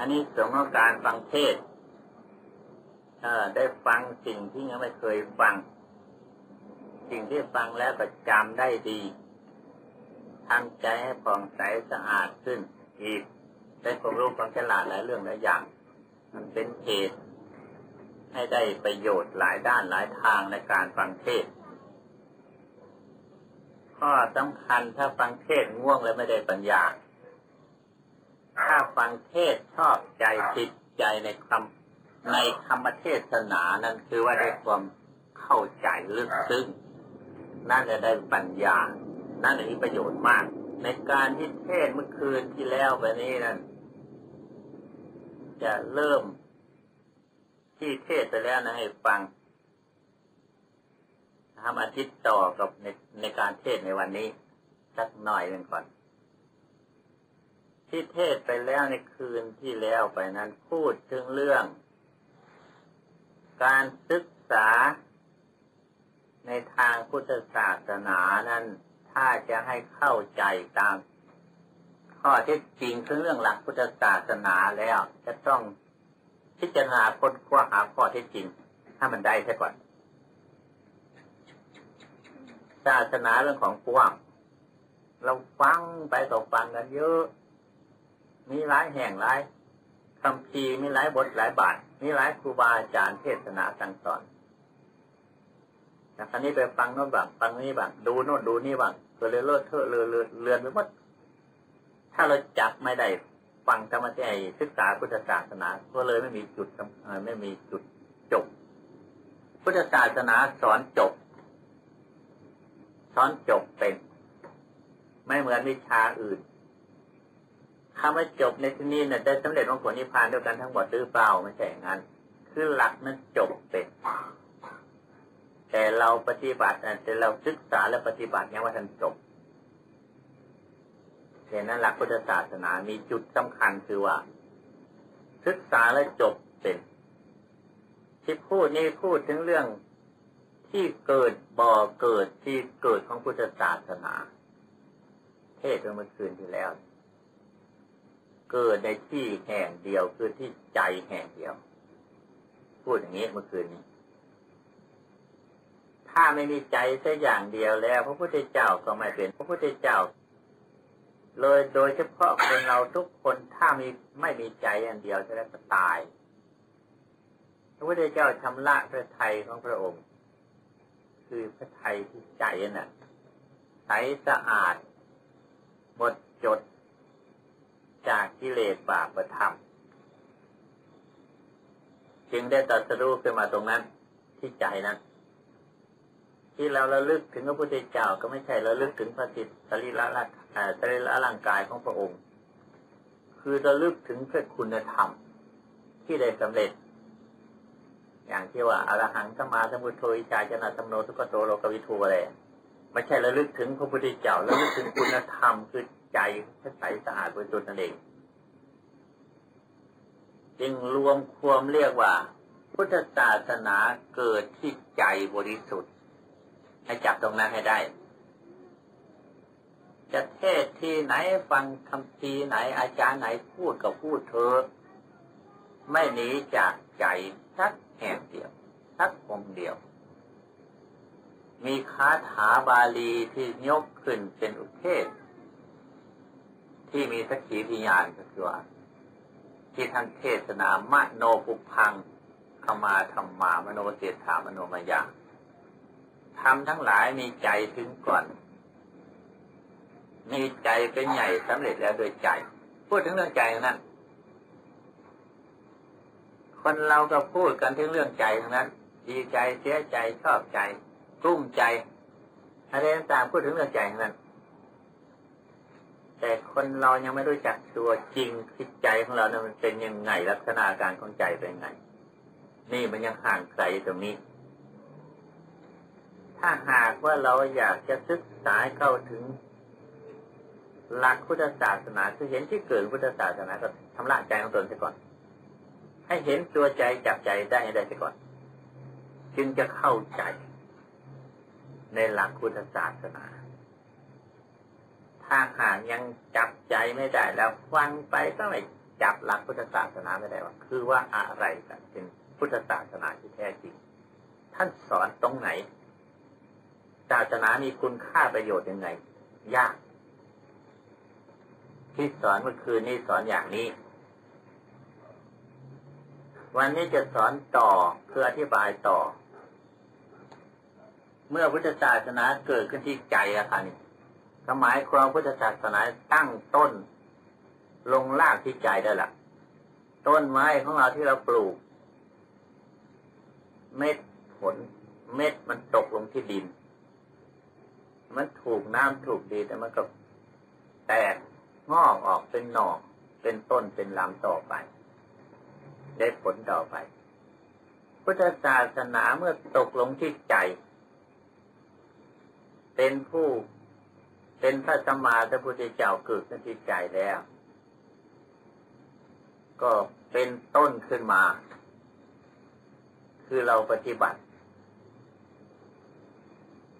อันนี้สงของการฟังเทศเออได้ฟังสิ่งที่ยังไม่เคยฟัง สิ่งที่ฟังแล้วก็จำได้ดีทำใจให้ผ่องใสสะอาดขึ้น อีกได้ความรู้ความฉลาดหลายเรื่องหลายอย่าง มันเป็นเหตุให้ได้ประโยชน์หลายด้านหลายทางในการฟังเทศข้อสำคัญถ้าฟังเทศง่วงแล้วไม่ได้ปัญญา ถ้าฟังเทศชอบใจติดใจในคำในคำเทศนานั้นคือว่าได้ความเข้าใจลึกซึ้งน่าจะได้ปัญญา นั่นมีประโยชน์มาก ในการที่เทศเมื่อคืนที่แล้วไปนี้นั้นจะเริ่มที่เทศไปแล้วนะให้ฟังทำอาทิตย์ต่อกับในในการเทศในวันนี้ สักหน่อยหนึ่งก่อน ที่เทศไปแล้วในคืนที่แล้วไปนั้นพูดถึงเรื่อง การศึกษา ในทางพุทธศาสนานั้น ถ้าจะให้เข้าใจตาม ข้อเท็จจริงคือเรื่องหลักพุทธศาสนาแล้ว จะต้องพิจารณาค้นคว้าหาข้อเท็จจริง ถ้ามันได้ใช่ก่อนศาสนาเรื่องของกว้างเราฟังไปต่อฟังกันเยอะ มีหลายแห่งหลายคำพีมีหลายบทหลายบาท มีหลายครูบาอาจารย์เทศนาสั่งสอนแต่ครั้นี้ไปฟังโน้นบ้างฟังนี้บ้างดูโน้นดูนี่บ้างก็เลยเลอะเทอะเลือนเลือนไปหมดถ้าเราจับไม่ได้ฟังธรรมะที่ศึกษาพุทธศาสนา ก็เลยไม่มีจุดไม่มีจุดจบ พุทธศาสนาสอนจบ สอนจบเป็น ไม่เหมือนวิชาอื่น คำว่าจบในที่นี้เนี่ยได้สำเร็จองผลนิพพานด้วยกันทั้งหมดหรือเปล่าไม่ใช่อย่างนั้น คือหลักนั้นจบเป็นแต่เราปฏิบัติแต่เราศึกษาและปฏิบัติยังว่าท่านจบเห็นนั้นหลักพุทธศาสนามีจุดสำคัญคือว่า ศึกษาและจบเป็นที่พูดนี้พูดถึงเรื่องที่เกิดบ่อเกิดที่เกิดของพุทธศาสนา เทศเมื่อคืนที่แล้ว เกิดในที่แห่งเดียวคือที่ใจแห่งเดียว พูดอย่างนี้เมื่อคืนนี้ ถ้าไม่มีใจแค่อย่างเดียวแล้ว พระพุทธเจ้าก็ไม่เป็น พระพุทธเจ้า เลยโดยเฉพาะคนเราทุกคนถ้ามีไม่มีใจอันเดียวจะได้ตาย พระพุทธเจ้าชำระพระทัยของพระองค์ คือพระไทยที่ใจน่ะใสสะอาดหมดจด จากกิเลสบาปธรรม จึงได้ตัดสู้ขึ้นมาตรงนั้นที่ใจนั้นที่เราระลึกถึงพระพุทธเจ้าก็ไม่ใช่ระลึกถึงพระจิตสรีระร่างสรีระร่างกายของพระองค์ คือระลึกถึงพระคุณธรรม ที่ได้สำเร็จ อย่างที่ว่าอรหังสมาสมุทโธอิจาจนะสัมโนสุกโตโลกวิทูอะไรไม่ใช่ระลึกถึงพระพุทธเจ้าระลึกถึงคุณธรรมคือ ใจใสสะอาดบริสุทธิ์นั่นเองจึงรวมความเรียกว่า พุทธศาสนาเกิดที่ใจบริสุทธิ์ ให้จับตรงนั้นให้ได้ จะเทศที่ไหนฟังคำทีไหนอาจารย์ไหนพูดก็พูดเธอ ไม่หนีจากใจสักแห่งเดียวสักองเดียว มีคาถาบาลีที่ยกขึ้นเป็นอุเทศ ที่มีสักขีพิญาณก็คือว่าที่ท่านเทศนามโนปุพังขมาธรรมามโนเสถามโนมายาทำทั้งหลายมีใจถึงก่อน มีใจเป็นใหญ่สำเร็จแล้วโดยใจ พูดถึงเรื่องใจนั้น คนเราก็พูดกันถึงเรื่องใจทั้งนั้น ดีใจเสียใจชอบใจกุ้มใจอะไรต่างๆพูดถึงเรื่องใจทั้งนั้น แต่คนเรายังไม่รู้จักตัวจริงจิตใจของเราเนี่ยมันเป็นยังไงลักษณะการของใจเป็นยังไง นี่มันยังห่างไกลตรงนี้ ถ้าหากว่าเราอยากจะศึกษาเข้าถึง หลักพุทธศาสนาคือเห็นที่เกิดพุทธศาสนาก็ทำละใจของตนเสียก่อน ให้เห็นตัวใจจับใจได้ให้ได้ก่อน จึงจะเข้าใจ ในหลักพุทธศาสนา ถ้าหากยังจับใจไม่ได้แล้วฟังไปก็ไม่จับหลักพุทธศาสนาไม่ได้ว่า คือว่าอะไรกันเป็นพุทธศาสนาที่แท้จริง ท่านสอนตรงไหน ศาสนามีคุณค่าประโยชน์ยังไง ยาก ที่สอนเมื่อคืนนี้สอนอย่างนี้ วันนี้จะสอนต่อเพื่ออธิบายต่อ เมื่อพุทธศาสนาเกิดขึ้นที่ใจอะค่ะนี่ สมัยความพุทธศาสนาตั้งต้น ลงรากที่ใจได้ละต้นไม้ของเราที่เราปลูก เม็ดผล เม็ดมันตกลงที่ดิน มันถูกน้ำถูกดีแต่มันก็แตกงอกออกเป็นหน่อเป็นต้นเป็นลำต่อไป ได้ผลต่อไป พุทธศาสนาเมื่อตกลงที่ใจ เป็นผู้ เป็นพระสัมมาสัมพุทธเจ้าเกิดขึ้นที่ใจแล้ว ก็เป็นต้นขึ้นมา คือเราปฏิบัติ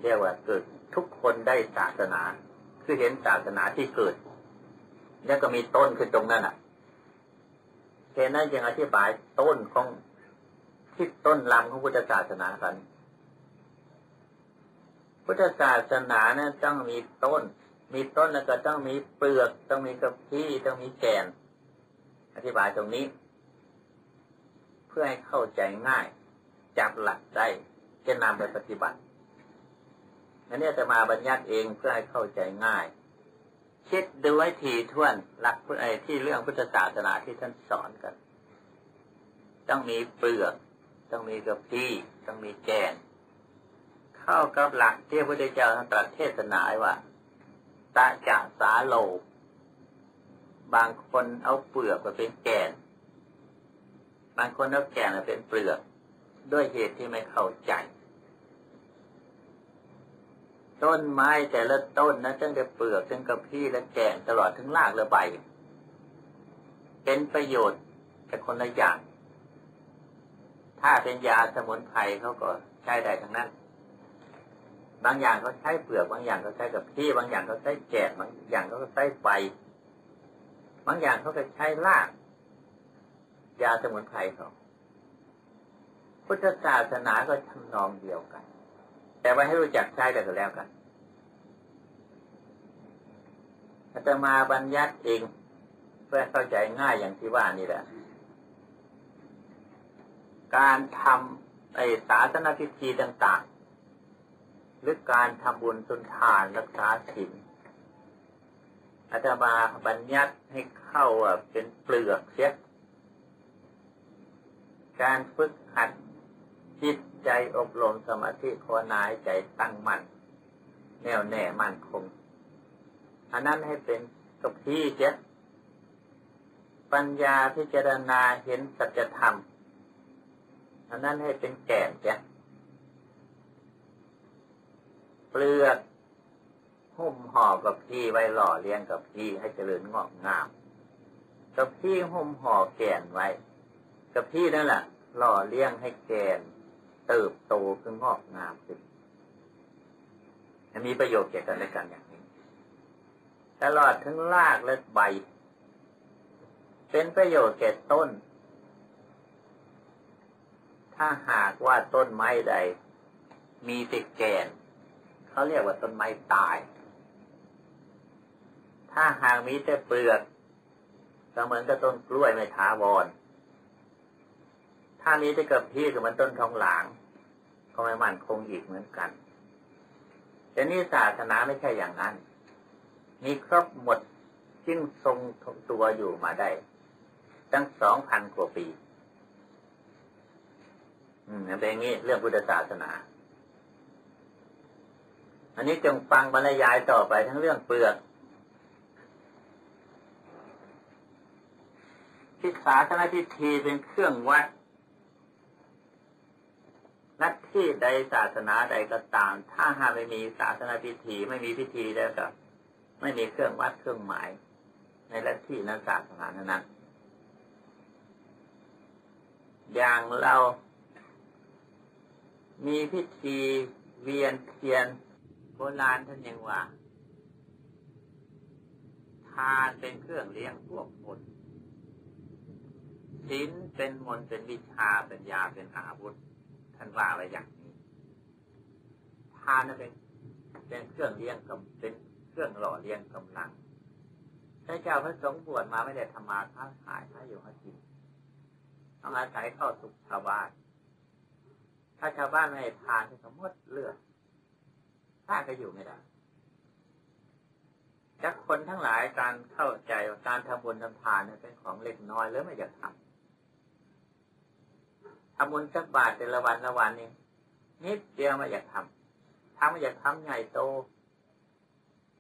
เรียกว่าเกิดทุกคนได้ศาสนา คือเห็นศาสนาที่เกิด แล้วก็มีต้นขึ้นตรงนั้นอะแค่นั้นยังอธิบายต้นของที่ต้นลำของพุทธศาสนากัน พุทธศาสนาเนี่ยต้องมีต้น มีต้นแล้วก็ต้องมีเปลือก ต้องมีกระพี้ต้องมีแกน อธิบายตรงนี้ เพื่อให้เข้าใจง่าย จับหลักได้จะนำไปปฏิบัติอันนี้จะมาบัญญัติเองเพื่อให้เข้าใจง่ายคิดดูให้ถี่ถ้วนหลักไอ้ที่เรื่องพุทธศาสนาที่ท่านสอนกัน ต้องมีเปลือก ต้องมีกระพี้ต้องมีแกน เข้ากับหลักที่พระพุทธเจ้าตรัสเทศนาว่าตาจาสาโลบางคนเอาเปลือกมาเป็นแกน บางคนเอาแกนมาเป็นเปลือก ด้วยเหตุที่ไม่เข้าใจ ต้นไม้แต่ละต้นนะตั้งแต่เปลือกตั้งกระพี้และแกนตลอดถึงรากและใบ เป็นประโยชน์แต่คนละอย่าง ถ้าเป็นยาสมุนไพรเขาก็ใช้ได้ทั้งนั้น บางอย่างเขาใช้เปลือกบางอย่างเขาใช้กับพี่บางอย่างเขาใช้แกะบางอย่างเขาใช้ใบบางอย่างเขาก็ใช้รากยาสมุนไพรเขาพุทธศาสนาก็ทำนองเดียวกัน แต่ว่าให้รู้จักใช้กันแล้วกันอาจะมาบัญญัติเองเพื่อเข้าใจง่ายอย่างที่ว่านี่แหละ การทำไอศาสนพิธีต่าง หรือการทำบุญสุนทานรักษาศีลอาตมาบัญญัติให้เข้าเป็นเปลือกเสียการฝึกหัดจิตใจอบรมสมาธิภาวนายใจตั้งมั่นแน่วแน่มั่นคง อันนั้นให้เป็นกับที่เสียปัญญาพิจารณาเห็นสัจธรรม อันนั้นให้เป็นแก่นเสีย เปลือกหุ้มห่อกับพี่ไว้หล่อเลี้ยงกับพี่ให้เจริญงอกงาม กับพี่หุ้มห่อแกนไว้ กับพี่นั่นแหละหล่อเลี้ยงให้แกน เติบโตขึ้นงอกงามขึ้นมีประโยชน์เกี่ยวกันและกันอย่างนี้ตลอดทั้งรากและใบ เป็นประโยชน์แก่ต้น ถ้าหากว่าต้นไม้ใด มีติดแกน เขาเรียกว่าต้นไม้ตาย ถ้าหากมีแต่เปลือกก็เหมือนกับต้นกล้วยไม่ถาวร ถ้ามีแต่กับพี่ก็เหมือนต้นทองหลาง ก็ไม่มั่นคงอีกเหมือนกัน แต่นี่ศาสนาไม่ใช่อย่างนั้น มีครบหมดจึงทรงตัวอยู่มาได้ ตั้งสองพันกว่าปี อืมเป็นอย่างนี้เรื่องพุทธศาสนา อันนี้จงฟังบรรยายต่อไปทั้งเรื่องเปลือกทิศาสนาพิธีเป็นเครื่องวัด นักที่ใดศาสนาใดก็ตาม ถ้าหากไม่มีศาสนาพิธีไม่มีพิธีแล้วก็ ไม่มีเครื่องวัดเครื่องหมาย ในลัทธินั้นศาสนานั้นอย่างเรามีพิธีเวียนเทียน บราณท่านยังว่า ทานเป็นเครื่องเลี้ยงพวกคนศีลเป็นมนต์เป็นวิชาเป็นยาเป็นอาวุธ ท่านว่าไว้อย่างนี้ ทานนั้นเป็นเป็นเครื่องเลี้ยงกำเป็นเครื่องหล่อเลี้ยงกำลังพระเจ้าพระสงฆ์บวชมาไม่ได้ทำมาค้าขายหาอยู่หากินต้องอาศัยเข้าสุขชาวบ้านถ้าชาวบ้านไม่ทานก็หมดเลือด ถ้าก็อยู่ไม่ได้จากคนทั้งหลายการเข้าใจการทำบุญทำทานเป็นของเล็กน้อยหรือไม่อยากทำทำบุญสักบาทแต่ละวันละวันนี่นิดเดียวไม่อยากทำทำไม่อยากทำใหญ่โต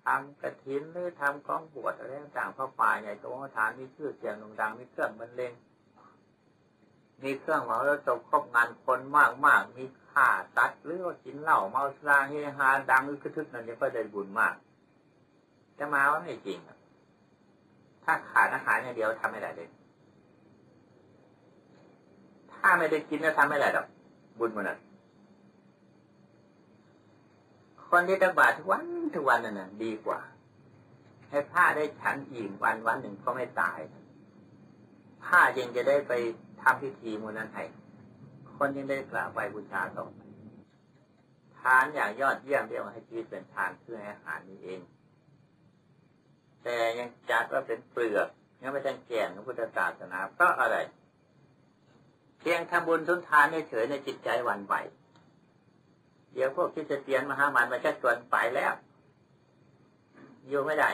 ทำกระถินหรือทำกองบวชอะไรต่างๆพระป่าใหญ่โตทานมีชื่อเสียงโด่งดังมีเครื่องบรรเลงมีเครื่องหมอแล้วจบครบงานคนมากมากมี ค่าตัดหรือว่ากินเหล้าเมาสุราเฮฮาดังอึกทึกนั่นจะก็ได้บุญมาก จะมาว่าไม่จริง ถ้าขาดอาหารอย่างเดียวทำไม่ได้เลย ถ้าไม่ได้กินจะทำไม่ได้หรอกบุญมันน่ะคนที่ตบาททุกวันทุกวันนั่นน่ะดีกว่า ให้ผ้าได้ฉันอิ่มวันวันหนึ่งก็ไม่ตายผ้ายังจะได้ไปทำพิธีมูนั้นให้ คนยังได้กราบไหว้บูชาต่อไปทานอย่างยอดเยี่ยมเรียกว่าให้ชีวิตเป็นทานเพื่ออาหารนี้เอง แต่ยังจัดว่าเป็นเปลือกยังไม่ใช่แก่นของพุทธศาสนาเพราะอะไร เพียงทำบุญทุนทานเฉยในจิตใจวันไหวเดี๋ยวพวกที่จะเตียนมหามันมาชักชวนไปแล้วอยู่ไม่ได้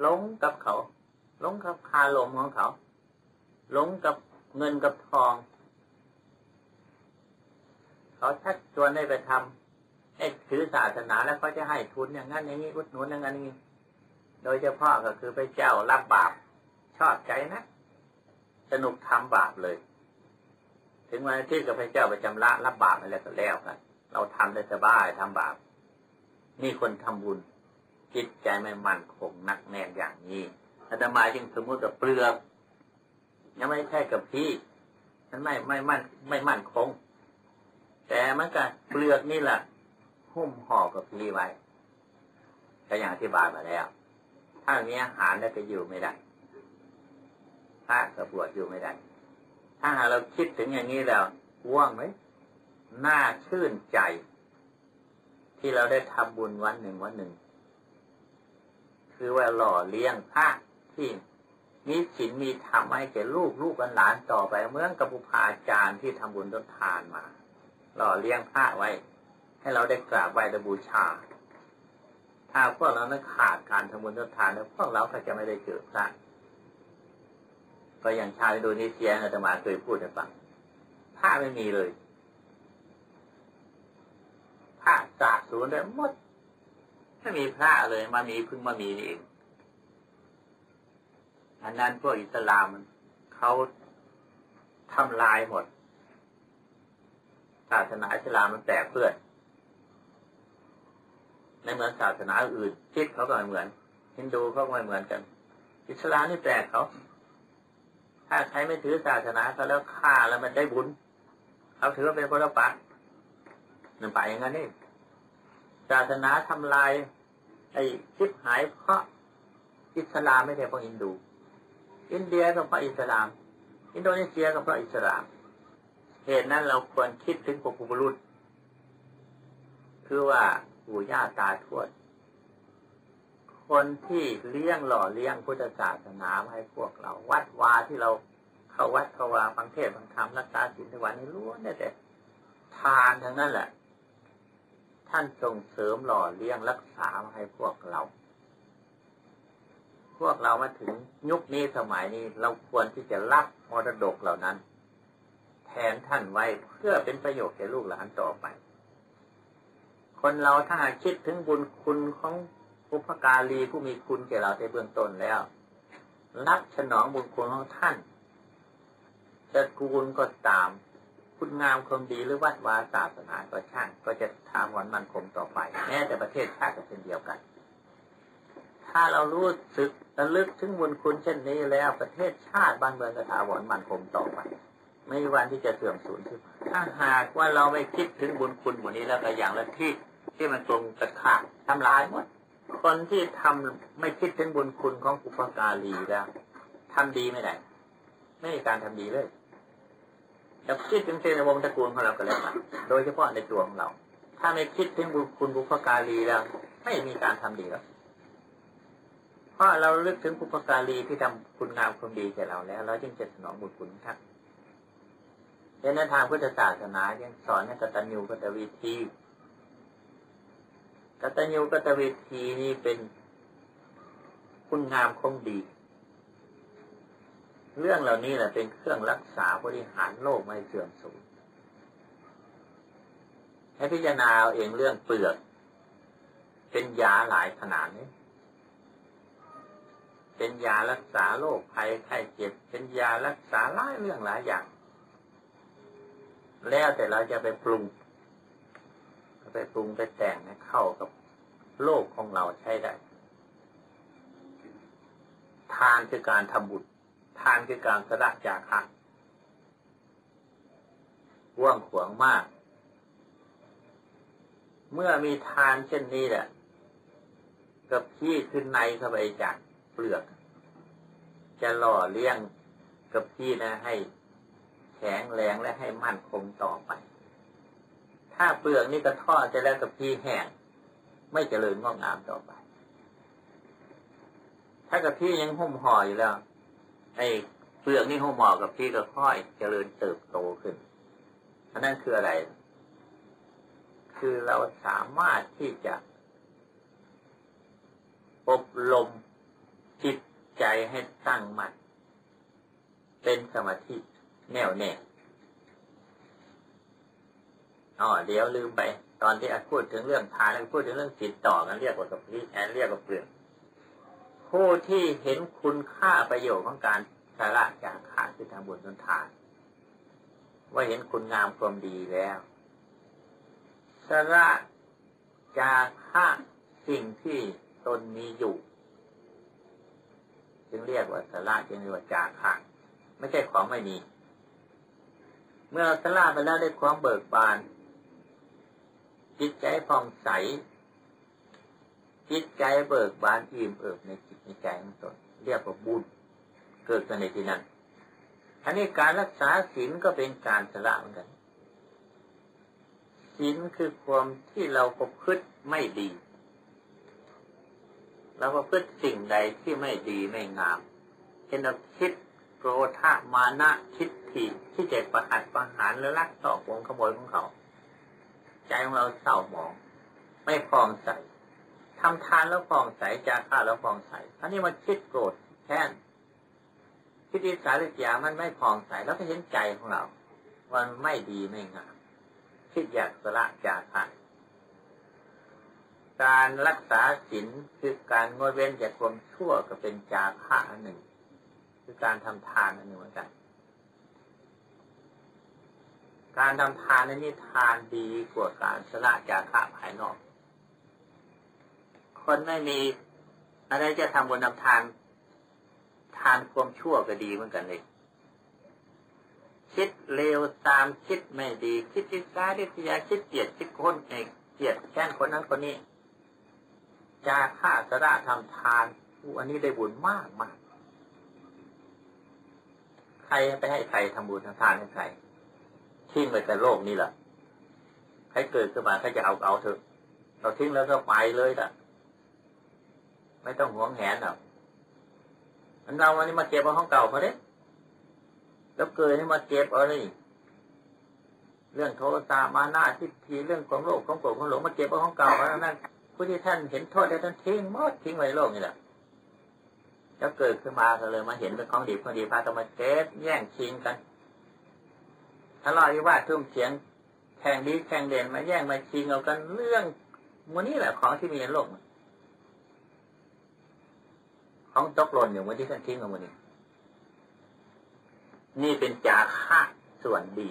หลงกับเขาหลงกับคาลมของเขาหลงกับเงินกับทอง เขาชักชวนให้ไปทำให้ถือศาสนาแล้วเขาจะให้ทุนอย่างนั้นอย่างนี้อุดหนุนอย่างนั้นอย่างนี้ โดยเฉพาะก็คือไปเจ้ารับบาปชอบใจนะ สนุกทำบาปเลย ถึงวันที่กับพระเจ้าไปจำละรับบาปอะไรก็แล้วกันเราทำได้สบายทำบาปนี่คนทำบุญ จิตใจไม่มั่นคงนักแน่นอย่างนี้อาตมาจึงสมมติกับเปลือกยังไม่ใช่กับพี่มันไม่ไม่มั่นไม่มั่นคง แต่มันก็เปลือกนี่แหละหุ้มห่อกับพี่ไว้ก็อย่างอธิบายมาแล้ว ถ้ามีอาหารแล้วจะอยู่ไม่ได้ถ้ากระบวดอยู่ไม่ได้ ถ้าเราคิดถึงอย่างนี้แล้วว่างไหมน่าชื่นใจ ที่เราได้ทำบุญวันหนึ่งวันหนึ่ง คือว่าหล่อเลี้ยงพระที่มีศีลมีธรรมให้แก่ลูกลูกหลานต่อไป เมื่อกับบุพาจารย์ที่ทำบุญทดทานมา หล่อเลี้ยงพระไว้ ให้เราได้กราบไหว้บูชา ถ้าพวกเรานั้นขาดการทำบุญทดทานแล้วพวกเราก็จะไม่ได้เกิดพระก็อย่างชาวอินโดนีเซียอาตมาเคยพูดให้ฟังพระไม่มีเลยพระสาสูญเลยหมดไม่มีพระเลยมามีเพึ่งมามีนี่เองอันนั้นพวกอิสลามเขาทำลายหมด ศาสนาอิสลามมันแตกเพื่อนในเหมือนศาสนาอื่นคิดเขาก็ไม่เหมือนฮินดูเขาก็ไม่เหมือนกัน อิสลามนี่แปลกเขาถ้าใครไม่ถือศาสนาเขาแล้วฆ่าแล้วมันได้บุญเขาถือว่าเป็นคนละปะนั่นไปอย่างนั้นนี่ศาสนาทำลาย ไอ้คิดหายเพราะอิสลามไม่ใช่เพราะฮินดู อินเดียก็เพราะอิสลาม อินโดนีเซียก็เพราะอิสลาม เหตุนั้นเราควรคิดถึงปุกุบรุษคือว่าปู่ย่าตาทวด คนที่เลี้ยงหล่อเลี้ยงพุทธศาสนาให้พวกเรา วัดวาที่เราเข้าวัดเข้าวาฟังเทศฟังธรรมรักษาศีลทุกวันนี้ล้วนแต่ทานทั้งนั้นแหละ ท่านส่งเสริมหล่อเลี้ยงรักษาให้พวกเรา พวกเรามาถึงยุคนี้สมัยนี้เราควรที่จะรับมรดกเหล่านั้น นท่านไว้เพื่อเป็นประโยชน์แก่ลูกหลานต่อไป คนเราถ้าคิดถึงบุญคุณของอุปการีผู้มีคุณแก่เราในเบื้องต้นแล้วรับฉนองบุญคุณของท่านจะกูลก็ตาม คุณงามความดีหรือวัดวาศาสนาก็ช่าง ก็จะทำวันมันคงต่อไป แม้แต่ประเทศชาติก็เช่นเดียวกัน ถ้าเรารู้สึกระลึกถึงบุญคุณเช่นนี้แล้วประเทศชาติบ้านเมืองก็ถาวรมันคงต่อไป ไม่มีวันที่จะเสื่อมสูญขึ้นถ้าหากว่าเราไม่คิดถึงบุญคุณหมดนี้แล้วก็อย่างละที่ที่มันตรงกระขาดทำลายหมด คนที่ทำไม่คิดถึงบุญคุณของอุปการีแล้วทำดีไม่ได้ ไม่มีการทำดีเลยเราคิดถึงในวงตระกูลของเราก็แล้วกันโดยเฉพาะในตัวของเรา ถ้าไม่คิดถึงบุญคุณบุพการีแล้ว ไม่มีการทำดีแล้วเพราะเราลึกถึงบุพการีที่ทำคุณงามความดีแก่เราแล้ว เราจึงจะสนองบุญคุณท่าน ดังนั้นทางพุทธศาสนายังสอนให้กตัญญูกตวิธีกตัญญูกตวิธีนี้เป็นคุณงามคงดี เรื่องเหล่านี้แหละเป็นเครื่องรักษาบริหารโลกไม่เสื่อมสูญให้พิจารณาเอาเองเรื่องเปลือก เป็นยาหลายขนาดนี้เป็นยารักษาโรคภัยไข้เจ็บ เป็นยารักษาหลายเรื่องหลายอย่าง แล้วแต่เราจะไปปรุง ไปปรุงไปแต่งให้เข้ากับโลกของเราใช้ได้ ทานคือการทำบุญทานคือการสละจากหักว่างขวางมาก เมื่อมีทานเช่นนี้แหละกับพี่ขึ้นในเข้าไปจากเปลือก จะหล่อเลี้ยงกับพี่นะให้ แข็งแรงและให้มั่นคงต่อไป ถ้าเปลือกนี่กระท่อจะแล้วกับพีแห้งไม่เจริญงอกงามต่อไป ถ้ากับพี่ยังหุ้มห่ออยู่แล้ว ไอ้เปลือกนี่หุ้มห่อกับพี่ก็ค่อยเจริญเติบโตขึ้นอันนั้นคืออะไร คือเราสามารถที่จะ อบรมจิตใจให้ตั้งมั่นเป็นสมาธิ แน่วแน่อ๋อเดี๋ยวลืมไป ตอนที่อาพูดถึงเรื่องทานแล้วพูดถึงเรื่องจิตต่อกันเรียกว่ากับพิแอนเรียกว่าเปลือกผู้ที่เห็นคุณค่าประโยชน์ของการสาระจากขาดคือทำบุญทนทาน ว่าเห็นคุณงามความดีแล้วสาระจากค่าสิ่งที่ตนมีอยู่ จึงเรียกว่าสาระจึงเรียกว่าจาคะไม่ใช่ของไม่มี เมื่อสาระไปแล้วได้ความเบิกบาน จิตใจผ่องใส จิตใจเบิกบานอิ่มเอิบในจิตในใจของตนเรียกว่าบุญเกิดขึ้นในที่นั้นอันนี้การรักษาศีลก็เป็นการสละเหมือนกันศีลคือความที่เราประพฤติไม่ดีเราประพฤติสิ่งใดที่ไม่ดีไม่งามเช่นเราคิด รธามานะคิดถีที่จะประหัตประหารหรือลักต่อวงขโมยของเขา ใจของเราเศร้าหมอง ไม่พองใสทำทานแล้วพองใสจาค่าแล้วพองใสอันนี้มันคิดโกรธแค้นคิดอิสาริยามันไม่พองใสแล้วก็เห็นใจของเรา มันไม่ดีไม่งามคิดอยากสละจาค่าการรักษาศีลคือการงดเว้นจากความชั่วก็เป็นจาค่าอันหนึ่ง คือการทำทานอันหนึ่งเหมือนกันการทำทานในนี้ทานดีกว่าการสละจากข้าภายนอก คนไม่มีอะไรจะทำบนทำทาน ทานความชั่วก็ดีเหมือนกันเลยคิดเลวตามคิดไม่ดี คิดทิศาทิศยาคิดเกลียดคิดคนเองเกลียดแค้นคนนั้นคนนี้จาค่าสระทำทานอันนี้ได้บุญมากมาก ใครไปให้ใครทำบุญทำทานให้ใครทิ้งไปแต่โลกนี้แหละใครเกิดขึ้นมาใครจะเอาเอาเถอะเราทิ้งแล้วก็ไปเลยละไม่ต้องหวงแหนหรอกอันเราวันนี้มาเก็บเอาของเก่าเขาเด้แล้วเกิดนี่มาเก็บเอาเลยเรื่องโทสะมานาทิฏฐิเรื่องของโลกของโกรธของหลงมาเก็บเอาของเก่าเพราะนั้นผู้ที่ท่านเห็นโทษแล้วท่านทิ้งหมดทิ้งไว้โลกนี่แหละ แล้วเกิดขึ้นมาก็เลยมาเห็นเป็นของดีของดีพาตมาเก็บแย่งชิงกันทะเลาะวิวาททุ่มเถียงแข่งดีแข่งเด่นมาแย่งมาชิงเอากันเรื่องมันนี่แหละของที่มีในโลกของตกหล่นอยู่วันที่ท่านทิ้งเอาวันนี้ นี่เป็นจาค่าส่วนดี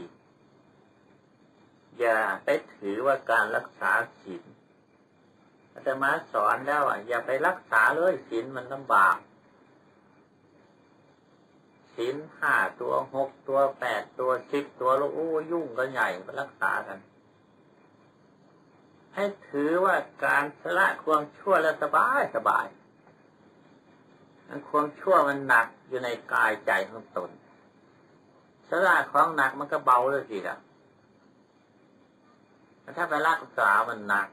อย่าไปถือว่าการรักษาศีลอาตมาสอนแล้วอะอย่าไปรักษาเลยศีลมันลำบาก ศีลห้าตัวหกตัวแปดตัวสิบตัวแล้วโอ้ยุ่งกันใหญ่มารักษากัน ให้ถือว่าการสละความชั่วแล้วสบายสบายนั้นความชั่วมันหนักอยู่ในกายใจของตนสละของหนักมันก็เบาเลยสิละถ้าไปรักษามันหนัก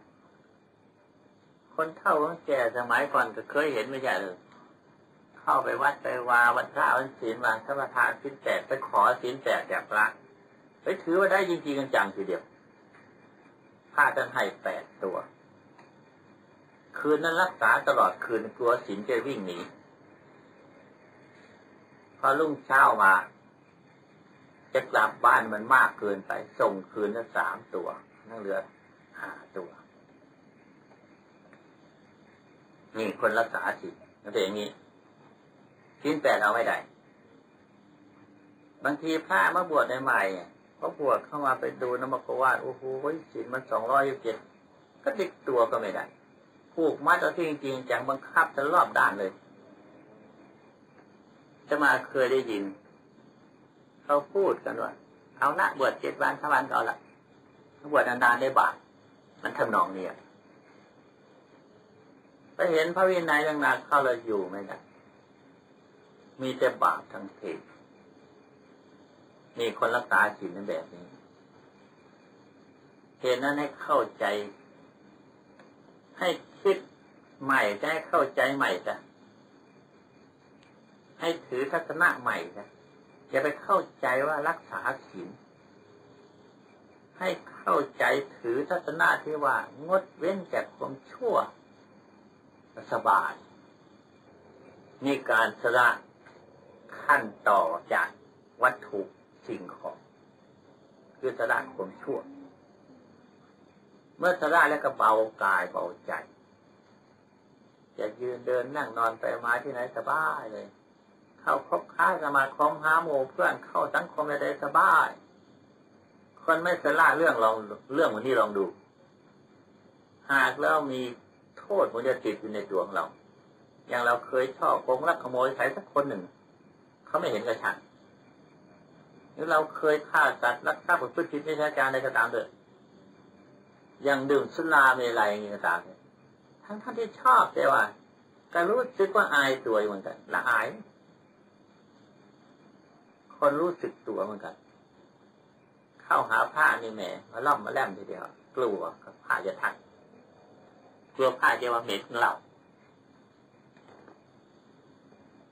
คนเท่าคนแก่สมัยก่อนก็เคยเห็นไม่ใช่เลย เข้าไปวัดไปวาวัดพระวันศีลวางสมทานศีลแปดไปขอศีลแปดจากพระไปถือว่าได้จริงๆจังทีเดียวพระท่านให้แปดตัว คืนนั้นรักษาตลอดคืนกลัวศีลจะวิ่งหนีพอรุ่งเช้ามา จะกลับบ้านมันมากเกินไป ส่งคืนละสามตัวนั่งเหลือห้าตัว นี่คนรักษาศีลมันเป็นอย่างนี้ ศีลแปดเอาไม่ได้ บางทีพระมาบวชใหม่ๆเขาบวชเข้ามาไปดูนมกวาดโอ้โหศีลมันสองร้อยยี่สิบเจ็ดก็ติดตัวก็ไม่ได้ผูกมัดเอาที่จริงจังบังคับจะรอบด้านเลย จะมาเคยได้ยิน เขาพูดกันว่าเอาละบวชเจ็ดวันสวันก็เอาละบวชนานๆได้บาปมันทำนองเนี่ยไปเห็นพระวินัยยังหนักเข้าเลยอยู่ไม่ได้ มีแต่บาปทั้งเพศมีคนรักษาศีลในแบบนี้เหตุนั้นให้เข้าใจ ให้คิดใหม่จะให้เข้าใจใหม่จ้ะให้ถือทัศนะใหม่จ้ะอย่าไปเข้าใจว่ารักษาศีลให้เข้าใจถือทัศนะที่ว่างดเว้นจากความชั่วสบายนี่การสละ ขั้นต่อจากวัตถุสิ่งของคือสละความชั่ว เมื่อสละแล้วก็เบากายเบาใจ จะยืนเดินนั่งนอนไปมาที่ไหนสบายเลย เข้าคบค้าสมาคมหาหมู่เพื่อนเข้าสังคมอะไรสบาย คนไม่สละเรื่องลองเรื่องวันนี้ลองดู หากแล้วมีโทษมันจะติดอยู่ในตัวของเรา อย่างเราเคยชอบโกงลักขโมยใครสักคนหนึ่ง เขาไม่เห็นกระชันหรือเราเคยฆ่าสัตว์รักทรัพย์พฤติผิดไม่ใช่การใดก็ตามเลยอย่างดื่มสุราเมลัยอย่างนี้ก็ตามทั้งท่านที่ชอบแต่ว่าก็รู้สึกว่าอายตัวเหมือนกันละอาย คนรู้สึกตัวเหมือนกัน เข้าหาผ้านี่แหมมาล่อมมาแล่มทีเดียวกลัวผ้าจะทักกลัวผ้าจะว่าเหม็นของเรา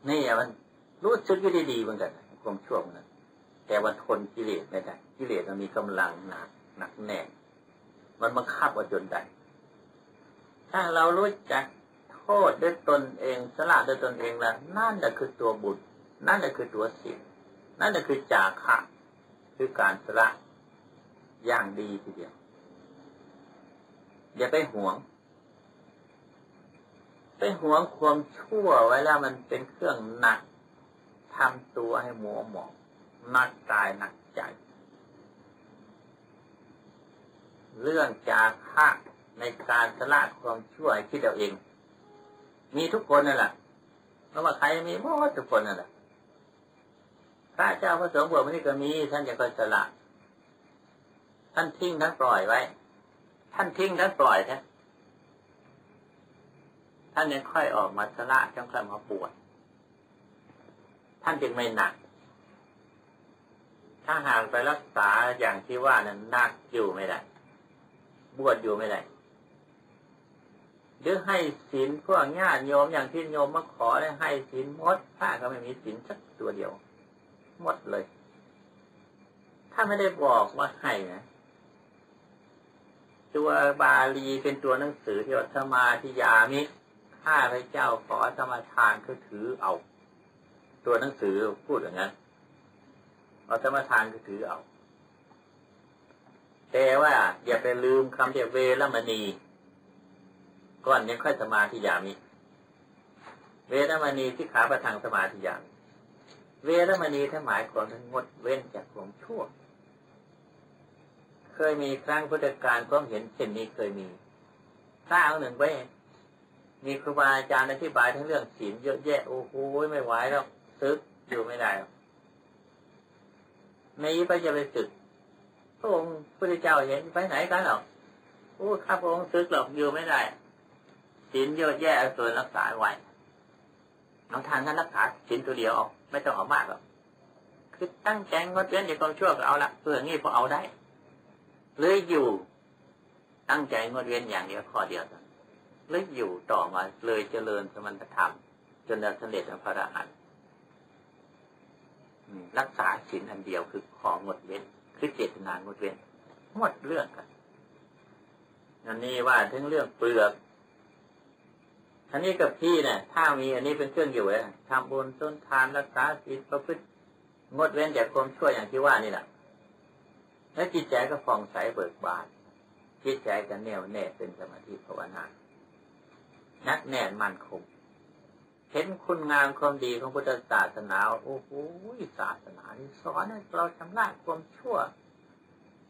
นี่มัน รู้สึกอยู่ดีๆเหมือนกันความชั่วมันแต่วันทนกิเลสไม่ได้กิเลสมันมีกำลังหนักหนักแน่นมันบังคับว่าจนได้ถ้าเรารู้จักโทษด้วยตนเองสละด้วยตนเองแล้วนั่นแหละคือตัวบุญนั่นแหละคือตัวศีลนั่นแหละคือจาคะคือการสละอย่างดีทีเดียวอย่าไปหวง ไปหวงความชั่วไว้แล้วมันเป็นเครื่องหนัก ทำตัวให้มัวหมองหนักกายหนักใจ เรื่องจาคะในการสละความชั่วให้คิดเอาเอง มีทุกคนนั่นแหละเพราะว่าใครมีหมดทุกคนนั่นแหละพระเจ้าพระสงฆ์บวชนี่ก็มี ท่านจะก็สละท่านทิ้งท่านปล่อยไว้ ท่านทิ้งท่านปล่อยแท้ท่านยังค่อยออกมาสละจังค่อยมาปวด ท่านจึงไม่หนัก ถ้าหากไปรักษาอย่างที่ว่านั้นหนักอยู่ไม่ได้ บวชอยู่ไม่ได้หรือให้ศีลพวกญาติโยมอย่างที่โยมมาขอได้ให้ศีลมดพระก็ไม่มีศีลสักตัวเดียวหมดเลย ถ้าไม่ได้บอกว่าให้นะตัวบาลีเป็นตัวหนังสือที่ว่าสมาธิยามิข้าพระเจ้าขอสมาทานคือถือเอา ตัวหนังสือพูดอย่างนั้นเอาสมาทานคือถือเอา แต่ว่าอย่าไปลืมคำเดียเวรมณี ก่อนยังค่อยสมาธิยามิ เวรมณีที่ขาประทังสมาธิยามิเวรมณีถ้าหมายความถึงงดเว้นจากความชั่ว เคยมีครั้งพุทธการความเห็นเช่นนี้เคยมีถ้าเอาหนึ่งไว้มีครูบาอาจารย์อธิบายทั้งเรื่องศีลเยอะแยะโอ้โหไม่ไหวแล้ว ซึกอยู่ไม่ได้ในนี้ไปจะไปศึกพระองค์พระเจ้าเห็นไปไหนกันหรอโอ้ข้าพระองค์ซึกหรอกอยู่ไม่ได้ศีลเยอะแยะส่วนรักษาไว้เอาทานนั้นรักษาศีลตัวเดียวไม่ต้องเอามากหรอกคือตั้งใจงดเว้นจากความชั่วก็เอาละเพื่องี้พอเอาได้เลยอยู่ ตั้งใจงดเว้นอย่างเดียวข้อเดียวเลยอยู่ต่อมาเลยเจริญสมณธรรม จนได้สำเร็จเป็นพระอรหันต์ รักษาศีลอันเดียวคือของดเว้น คือเจตนางดเว้นหมดเรื่องกันอันนี้ว่าถึงเรื่องเปลือกอันนี้กับพี่เนี่ยถ้ามีอันนี้เป็นเครื่องอยู่เลยทำบุญต้นทานรักษาศีลประพฤติงดเว้นจากความชั่วอย่างที่ว่านี่แหละแล้วจิตใจก็ฟองใสเบิกบานจิตใจก็แน่วแน่เป็นสมาธิภาวนานักแน่นมั่นคง เห็นคุณงามความดีของพุทธศาสนาโอ้โหศาสนาที่สอนให้เราชำระความชั่ว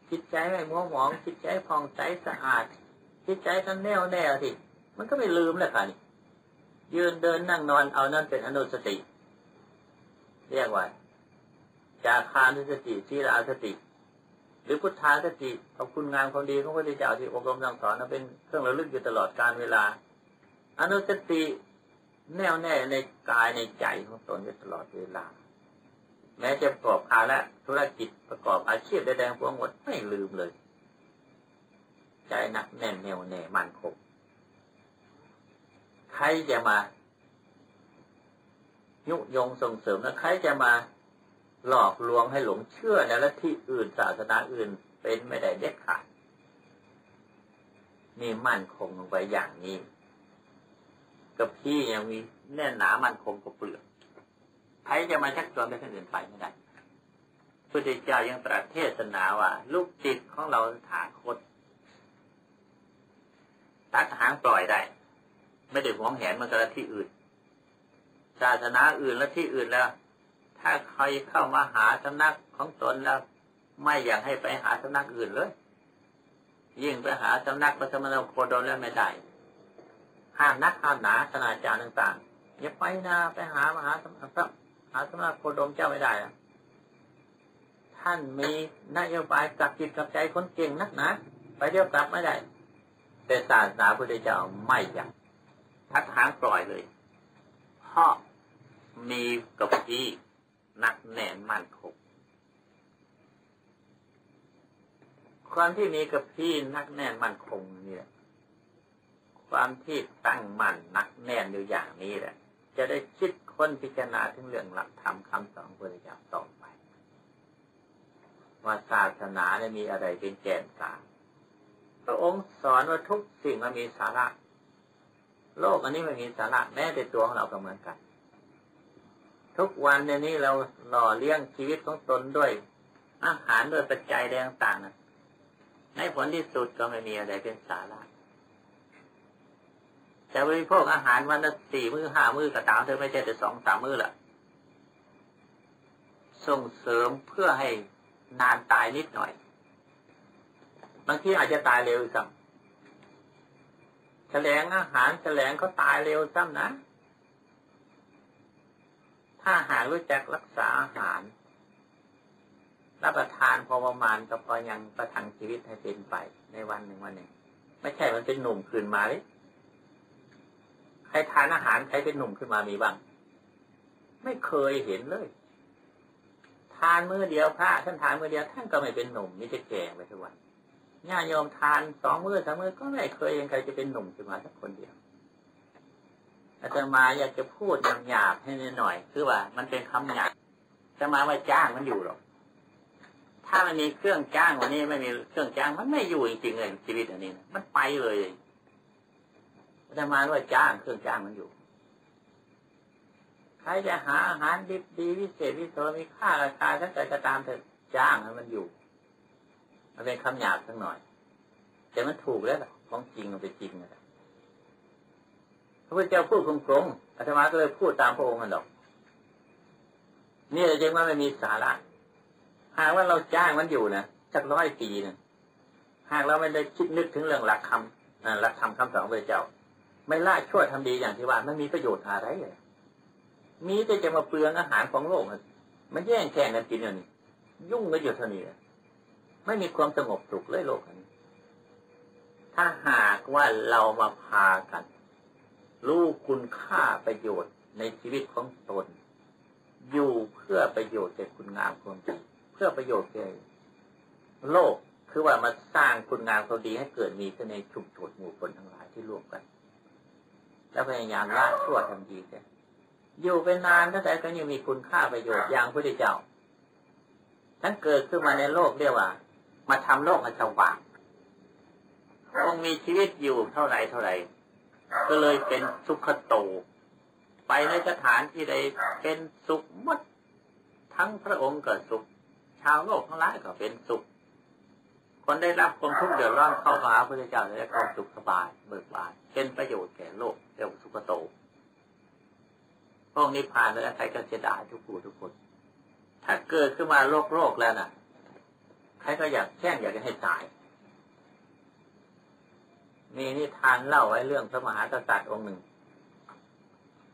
จิตใจไม่มัวหมอง จิตใจผ่องใสสะอาด จิตใจก็แน่วแน่ทีมันก็ไม่ลืมเลยค่ะนี่ยืนเดินนั่งนอนเอานั่นเป็นอนุสติ เรียกว่าจาคานุสติทีราสติ หรือพุทธาสติเอาคุณงามความดีของพระพุทธเจ้าที่อบรมสั่งสอนนั้นเป็นเครื่องระลึกอยู่ตลอดการเวลา อนุสติ แน่วแน่ในกายในใจของตนอยู่ตลอดเวลา แม้จะประกอบอาละธุรกิจประกอบอาชีพใดๆพวกหมดไม่ลืมเลย ใจหนักแน่นแน่วแน่มั่นคงใครจะมา ยุยงส่งเสริมแล้วใครจะมาหลอกลวงให้หลงเชื่อในลัทธิอื่นศาสนาอื่นเป็นไม่ได้เด็ดขาดนี่มั่นคงลงไปอย่างนี้ กับพี่ยังมีแน่นหนามันคงกับเปลือกใครจะมาชักชวนไปคนอื่นไปไม่ได้พระเจ้ายังตรัสเทศนาว่า ลูกจิตของเราถาคตตัดหางปล่อยได้ ไม่ได้หวงแหนมันกับที่อื่น ศาสนาอื่นและที่อื่นแล้ว ถ้าใครเข้ามาหาสำนักของตนแล้ว ไม่อยากให้ไปหาสำนักอื่นเลย ยิ่งไปหาสำนักพระสมณโคดมแล้วไม่ได้ ห้ามนักห้ามหนาคณาจารย์ต่างๆอย่าไปนะไปหามหาสมณหาสมณโคดมเจ้าไม่ได้นะท่านมีนโยบายกลับจิตกลับใจคนเก่งนักหนาไปเดียวกลับไม่ได้ แต่ศาสนาพุทธเจ้าไม่อยากทัดหางปล่อยเลยเพราะมีกับที่นักแน่นมั่นคงความที่มีกับพี่นักแน่นมั่นคงเนี่ย ความที่ตั้งมั่นนักแน่นอยู่อย่างนี้แหละ จะได้คิดค้นพิจารณาถึงเรื่องหลักธรรมคำสอนพระเจ้าต่อไป ว่าศาสนาเนี่ยมีอะไรเป็นแก่นกลางพระองค์สอนว่าทุกสิ่งมันมีสาระ โลกอันนี้มันมีสาระแม้แต่ตัวของเราก็เหมือนกัน ทุกวันในนี้เราหล่อเลี้ยงชีวิตของตนด้วย อาหารด้วยปัจจัยแรงต่างๆในผลที่สุดก็ไม่มีอะไรเป็นสาระ แต่บริโภคอาหารวันละสี่มือห้ามื้อก็ตามเธอไม่ใช่แต่สองสามมื้อละส่งเสริมเพื่อให้นานตายนิดหน่อย บางทีอาจจะตายเร็วซ้ำแฉลงอาหารแฉลงเขาตายเร็วซ้ำนะ ถ้าหากรู้จักรักษาอาหาร รับประทานพอประมาณก็พอยังประทังชีวิตให้เป็นไปในวันหนึ่งวันหนึ่ง ไม่ใช่มันเป็นหนุ่มคืนมาเลย ใครทานอาหารใครเป็นหนุ่มขึ้นมามีบ้าง ไม่เคยเห็นเลย ทานมือเดียวพระท่านทานมือเดียวท่านก็ไม่เป็นหนุ่มมิจะแก่ไปทุกวันญาโยมทานสองมือสามมือก็ไม่เคยเห็นใครจะเป็นหนุ่มขึ้นมาสักคนเดียวอาจารย์มาอยากจะพูดหยาบๆให้หน่อยคือว่า มันเป็นคำหยาบจะมาว่าจ้างมันอยู่หรอก ถ้ามันมีเครื่องจ้างวันนี้ไม่มีเครื่องจ้างมันไม่อยู่จริงๆเลยชีวิตอันนี้ มันไปเลย จะมาด้วยจ้างเครื่องจ้างมันอยู่ ใครจะหาอาหารดีดีวิเศษวิโสมีค่าราคาทั้งใจจะตามเถอะจ้างให้มันอยู่ มันเป็นคำหยาบสักหน่อย แต่มันถูกแล้วของจริงมันเป็นจริงนะพระพุทธเจ้าพูดกลมๆอาตมาก็เลยพูดตามพระองค์กันดอกนี่จริงว่าไม่มีสาระหากว่าเราจ้างมันอยู่นะสักร้อยปีนะหากเราไม่ได้คิดนึกถึงเรื่องหลักคำหลักธรรมคำสอนพระเจ้า ไม่ละชั่วทำดีอย่างที่ว่ามันมีประโยชน์อะไรเลยมีแต่จะมาเปลืองอาหารของโลกมันแย่งแข่งกันกินอย่างนี้ยุ่งกันอยู่เท่านี้ไม่มีความสงบสุขเลยโลกนี้ถ้าหากว่าเรามาพากันรู้คุณค่าประโยชน์ในชีวิตของตน อยู่เพื่อประโยชน์แก่คุณงามความดีเพื่อประโยชน์แก่โลกคือว่ามาสร้างคุณงามความดีให้เกิดมีขึ้นในชุมชนหมู่คนทั้งหลายที่ร่วมกัน แล้วพยายามละชั่วทำดีแก่อยู่เป็นนานเท่าไหร่ก็ยังมีคุณค่าประโยชน์อย่างพระเจ้าท่านเกิดขึ้นมาในโลกเรียกว่า มาทำโลกให้สว่างองมีชีวิตอยู่เท่าไหร่เท่าไหร่ ก็เลยเป็นสุขโต ไปในสถานที่ใดเป็นสุขมด ทั้งพระองค์ก็สุข ชาวโลกทั้งหลายก็เป็นสุข คนได้รับความทุกข์เดือดร้อนเข้ามาหาพระเจ้าได้ความสุขสบายเบิกบานเป็นประโยชน์แก่โลกเรียกสุขโตพวกนี้ผ่านแล้วใครก็เสียดายทุกผู้ทุกคน ถ้าเกิดขึ้นมาโลกโลกแล้วน่ะ ใครก็อยากแช่งอยากจะให้ตาย มีนิทานเล่าไว้เรื่องพระมหากษัตริย์องค์หนึ่ง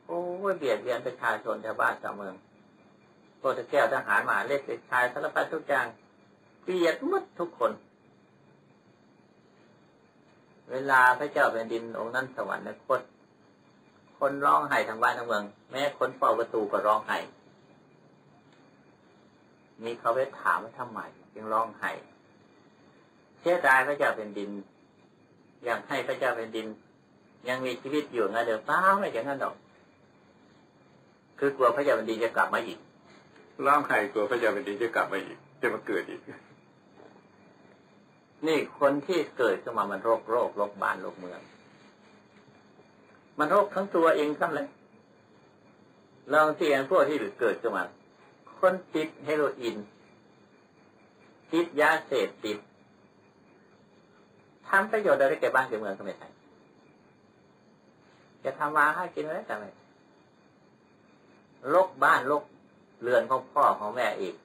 โอ้ยเบียดเบียนประชาชนชาวบ้านชาวเมืองโปรตแก้วทหารมาเล็กเด็กชายสารพัดทุกอย่างเบียดมดทุกคน เวลาพระเจ้าแผ่นดินองค์นั้นสวรรคตคนร้องไห้ทางบ้านทางเมือง แม้คนเฝ้าประตูก็ร้องไห้มีเขาไปถามว่าทำไมจึงร้องไห้เสียดายพระเจ้าแผ่นดิน อยากให้พระเจ้าแผ่นดิน ยังมีชีวิตอยู่ไงเดี๋ยวเ้าไม่อย่างนั้นหรอกคือกลัวพระเจ้าแผ่นดินจะกลับมาอีกร้องไห้กลัวพระเจ้าแผ่นดินจะกลับมาอีกจะมาเกิดอีก นี่คนที่เกิดขึ้นมามันโรคโรคโรคบ้านโรคเมือง มันโรคทั้งตัวเองทั้งเลยลองเสียงพวกที่เกิดขึ้นมา คนติดเฮโรอีนติดยาเสพติดทำประโยชน์อะไรแก่บ้านแก่เมืองก็ไม่ใช่จะทำมาให้กินไว้แต่ไม่ลกบ้านลกเรือนของพ่อของแม่อีก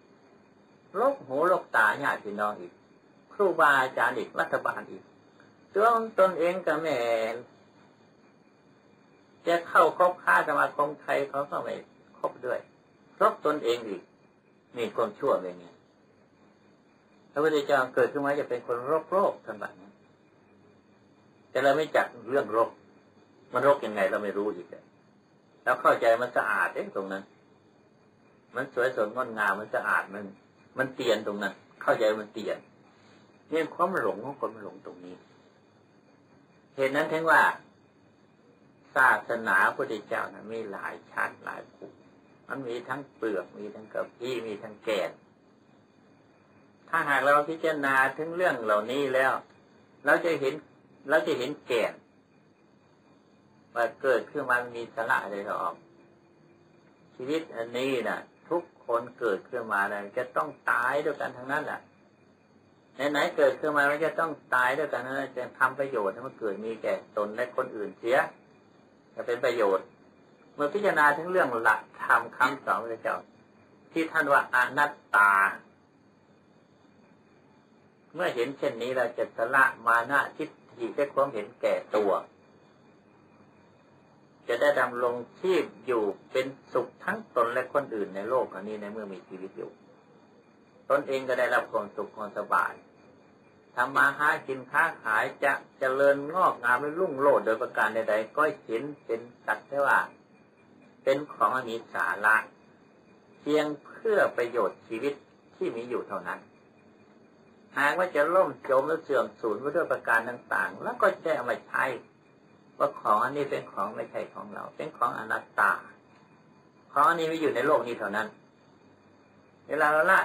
ลกหูลกตาญาติพี่น้องอีก ครูบาอาจารย์อีกรัฐบาลอีกตัวตนเองกับแม่จะเข้าคบค้าสมาคมใครเขาก็ไม่คบด้วยครบตนเองอีกมีความชั่วอะไรเงี้ยพระพุทธเจ้าเกิดขึ้นมาจะเป็นคนโรคโรคทั้งแบบนี้แต่เราไม่จักเรื่องโรคมันโรคยังไงเราไม่รู้อีกแล้วเข้าใจมันสะอาดเองตรงนั้น มันสวยสดงดงามมันสะอาดมัน มันเตียนตรงนั้น เข้าใจมันเตียน เนี่ยความหลงของคนมันหลงตรงนี้ เหตุนั้นถึงว่า ศาสนาพระพุทธเจ้านะมีหลายชั้นหลายภูมิมันมีทั้งเปลือกมีทั้งกระพี้มีทั้งแกนถ้าหากเราพิจารณาถึงเรื่องเหล่านี้แล้ว เราจะเห็นเราจะเห็นแกนว่าเกิดขึ้นมามีสาระอะไรหรอกชีวิตอันนี้นะทุกคนเกิดขึ้นมาแล้วจะต้องตายด้วยกันทั้งนั้นแหละ ไหนๆเกิดขึ้นมาแล้วจะต้องตายด้วยกันนั้นจะทำประโยชน์ให้มันเกิดมีแก่ตนและคนอื่นเสียจะเป็นประโยชน์ เมื่อพิจารณาถึงเรื่องหลักธรรมคำสอนพระเจ้า ที่ท่านว่าอนัตตา เมื่อเห็นเช่นนี้เราจะสละมานะทิฏฐิได้ความเห็นแก่ตัว จะได้ดำรงชีพอยู่เป็นสุขทั้งตนและคนอื่นในโลกอันนี้ในเมื่อมีชีวิตอยู่ ตนเองก็ได้รับความสุขความสบายทำมาหากินค้าขายจะเจริญงอกงามและรุ่งโรจน์โดยประการใดๆก็เห็นเป็นสักแต่ว่า เป็นของมีสาระเพียงเพื่อประโยชน์ชีวิตที่มีอยู่เท่านั้น หากว่าจะล่มจมและเสื่อมสูญไปด้วยประการต่าง ๆ แล้วก็จะเอามาใช้ว่าของอันนี้เป็นของไม่ใช่ของเรา เป็นของอนัตตา ของอันนี้ไม่อยู่ในโลกนี้เท่านั้น เวลาเราละ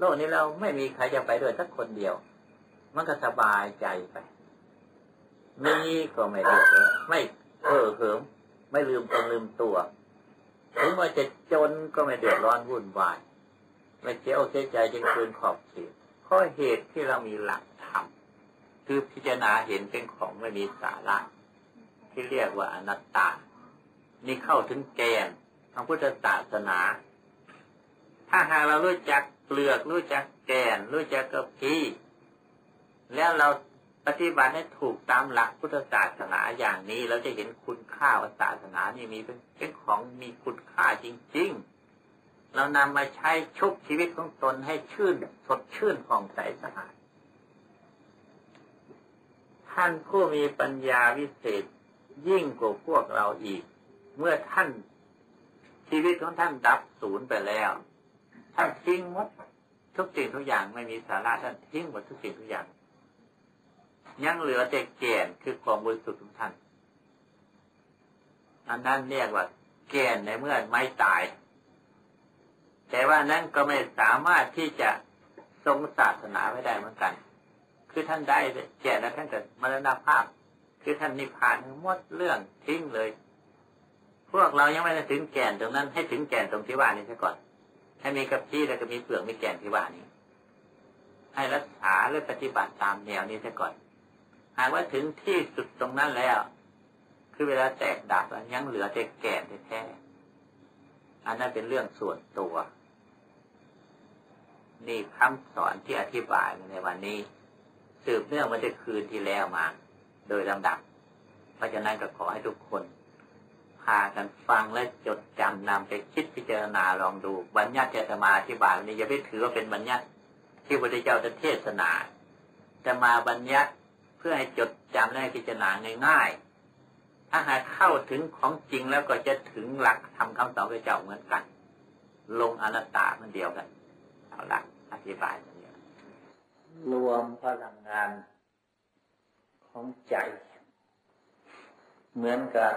โลกนี้เราไม่มีใครจะไปด้วยสักคนเดียว มันก็สบายใจไป มีก็ไม่ได้เออไม่เออเหิมไม่ลืมตนลืมตัวถึงว่าจะจนก็ไม่เดือดร้อนวุ่นวาย ไม่เสียอกเสียใจจนเกินขอบเขตเพราะเหตุที่เรามีหลักธรรมคือพิจารณาเห็นเป็นของไม่มีสาระที่เรียกว่าอนัตตา นี่เข้าถึงแกนทางพุทธศาสนา ถ้าหากเรารู้จัก เปลือก รู้จักแก่น รู้จักกระพี้แล้วเราปฏิบัติให้ถูกตามหลักพุทธศาสนาอย่างนี้ เราจะเห็นคุณค่าว่าศาสนานี่มีเป็นเป็นของมีคุณค่าจริง ๆ เรานำมาใช้ชุบชีวิตของตนให้ชื่นสดชื่นผ่องใสสะอาดท่านผู้มีปัญญาวิเศษยิ่งกว่าพวกเราอีก เมื่อท่านชีวิตของท่านดับศูนย์ไปแล้ว ท่านทิ้งหมดทุกสิ่งทุกอย่างไม่มีสาระท่านทิ้งหมดทุกสิ่งทุกอย่าง ยังเหลือแต่แก่นคือความบริสุทธิ์ของท่านอันนั้นเรียกว่าแก่นในเมื่อไม่ตาย แต่ว่านั้นก็ไม่สามารถที่จะทรงศาสนาไว้ได้เหมือนกัน คือท่านได้แก่แล้วท่านเกิดมรณภาพ คือท่านนิพพานหมดเรื่องทิ้งเลย พวกเรายังไม่ได้ถึงแก่นตรงนั้นให้ถึงแก่นตรงที่ว่านี้ซะก่อน ให้มีกับที่แล้วก็มีเปลือกมีแก่นที่ว่านี้ ให้รักษาหรือปฏิบัติตามแนวนี้ซะก่อน หากว่าถึงที่สุดตรงนั้นแล้ว คือเวลาแตกดับแล้วยังเหลือแต่แก่นแท้อันนั้นเป็นเรื่องส่วนตัว นี่คำสอนที่อธิบายในวันนี้ สืบเนื่องมาจากคืนที่แล้วมา โดยลำดับ เพราะฉะนั้นก็ขอให้ทุกคน พากันฟังและจดจำนำไปคิดพิจารณาลองดูบัญญัติจะมาอธิบายนี้อย่าไปถือว่าเป็นบัญญัติที่พระเจ้าจะเทศนาจะมาบัญญัติเพื่อให้จดจำและพิจารณาง่ายๆถ้าหากเข้าถึงของจริงแล้วก็จะถึงหลักทำคำสอนพระเจ้าเหมือนกัน ลงอนัตตาเหมือนเดียวกันเอาละอธิบายตรงนี้รวมพลังงานของใจ เหมือนกับ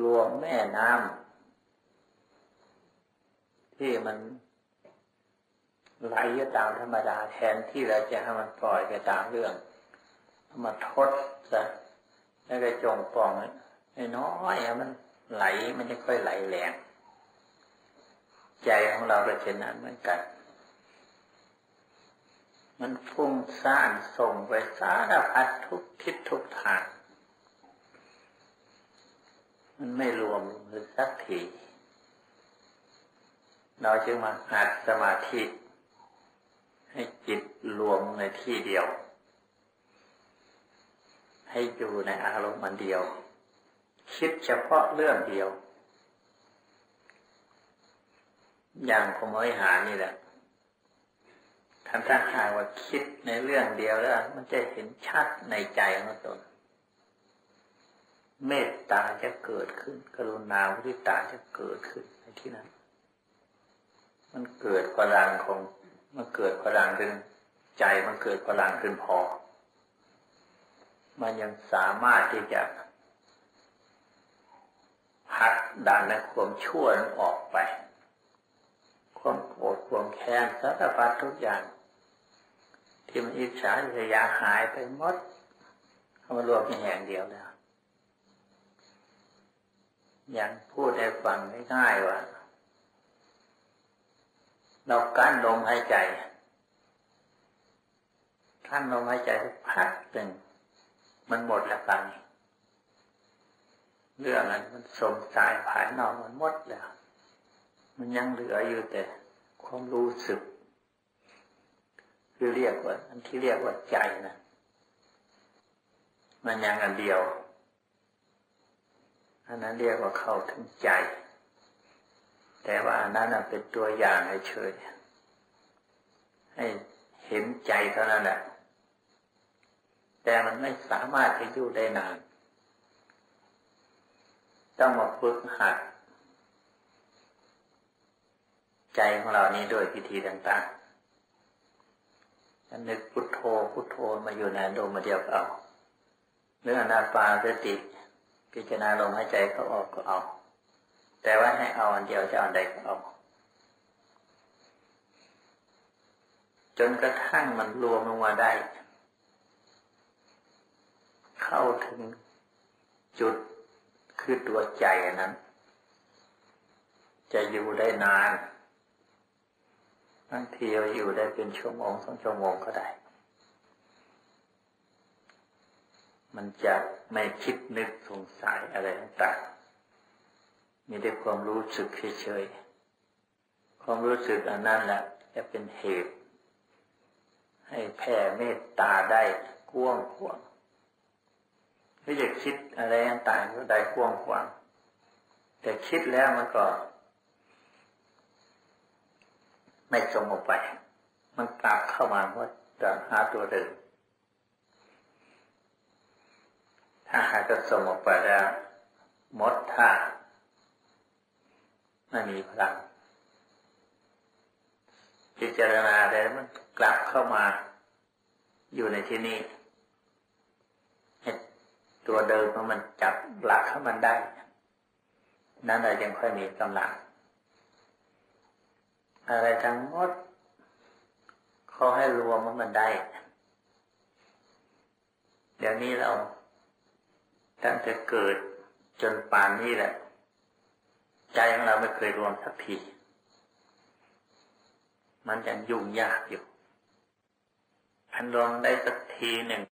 รวมแม่น้ำที่มันไหลตามธรรมดาแทนที่เราจะให้มันปล่อยไปตามเรื่อง มาทดซะแล้วก็จงปองน้อยมันไหลมันจะค่อยไหลแรงใจของเราก็เช่นนั้นเหมือนกัน มันฟุ้งซ่านส่งไปสารพัดทุกทิศทุกทาง มันไม่รวมหรือสักทีเราจึงมาหัดสมาธิ ให้จิตรวมในที่เดียว ให้อยู่ในอารมณ์มันเดียว คิดเฉพาะเรื่องเดียว อย่างขโมยหานี่แหละท่านถ้าหากว่าคิดในเรื่องเดียวแล้ว มันจะเห็นชัดในใจของตน เมตตาจะเกิดขึ้น กรุณาวิตาจะเกิดขึ้นในที่นั้น มันเกิดพลังของมันเกิดพลังขึ้นใจมันเกิดพลังขึ้นพอ มันยังสามารถที่จะพักดันในความชั่วนั้นออกไป ความโกรธความแค้นสารพัดทุกอย่าง ที่มันอิจฉาจะยาหายไปหมดเขามารวมเป็นแห่งเดียวแล้ว อย่างพูดให้ฟังง่ายๆว่า เรากั้นลมหายใจกั้นลมหายใจพักหนึ่งมันหมดแล้วกันเรื่องนั้นมันสมสายภายนอกมันหมดแล้ว มันยังเหลืออยู่แต่ความรู้สึก คือเรียกว่า อันที่เรียกว่าใจนะมันยังอันเดียว อันนั้นเรียกว่าเข้าถึงใจ แต่ว่าอันนั้นเป็นตัวอย่างให้เฉยให้เห็นใจเท่านั้นแหละแต่มันไม่สามารถจะอยู่ได้นาน ต้องมาฝึกหัด ใจของเรานี้ด้วยพิธีต่างๆนึกพุทโธพุทโธมาอยู่ในดมมาเดียวเอาเรื่องอนาปาสติ พิจารณาลมหายใจเขาออกก็เอา แต่ว่าให้เอาอันเดียวจะเอาใดก็เอาจนกระทั่งมันรวมลงมาได้ เข้าถึงจุดคือตัวใจนั้น จะอยู่ได้นานบางทีเราอยู่ได้เป็นชั่วโมงสองชั่วโมงก็ได้ มันจะไม่คิดนึกสงสัยอะไรต่างๆ มีแต่ความรู้สึกเฉยๆ ความรู้สึกอันนั้นแหละจะเป็นเหตุ ให้แผ่เมตตาได้กว้างขวางไม่อยากคิดอะไรต่างๆก็ได้กว้างขวางแต่คิดแล้วมันก็ ไม่สงบไป มันกลับเข้ามาว่าจะหาตัวเดิม ถ้าหากจะสงบไปแล้วหมดท่ามันมีพลัง พิจารณาแล้วมันกลับเข้ามาอยู่ในที่นี้ตัวเดิมของมันจับหลักของมันได้ นั่นเลยยังค่อยมีกำลังอะไรทั้งหมดเขาให้รวมมันได้ เดี๋ยวนี้เรา ตั้งแต่เกิดจนป่านนี้แหละ ใจของเราไม่เคยรวมสักที มันยังยุ่งยากอยู่พันรวมได้สักทีหนึ่ง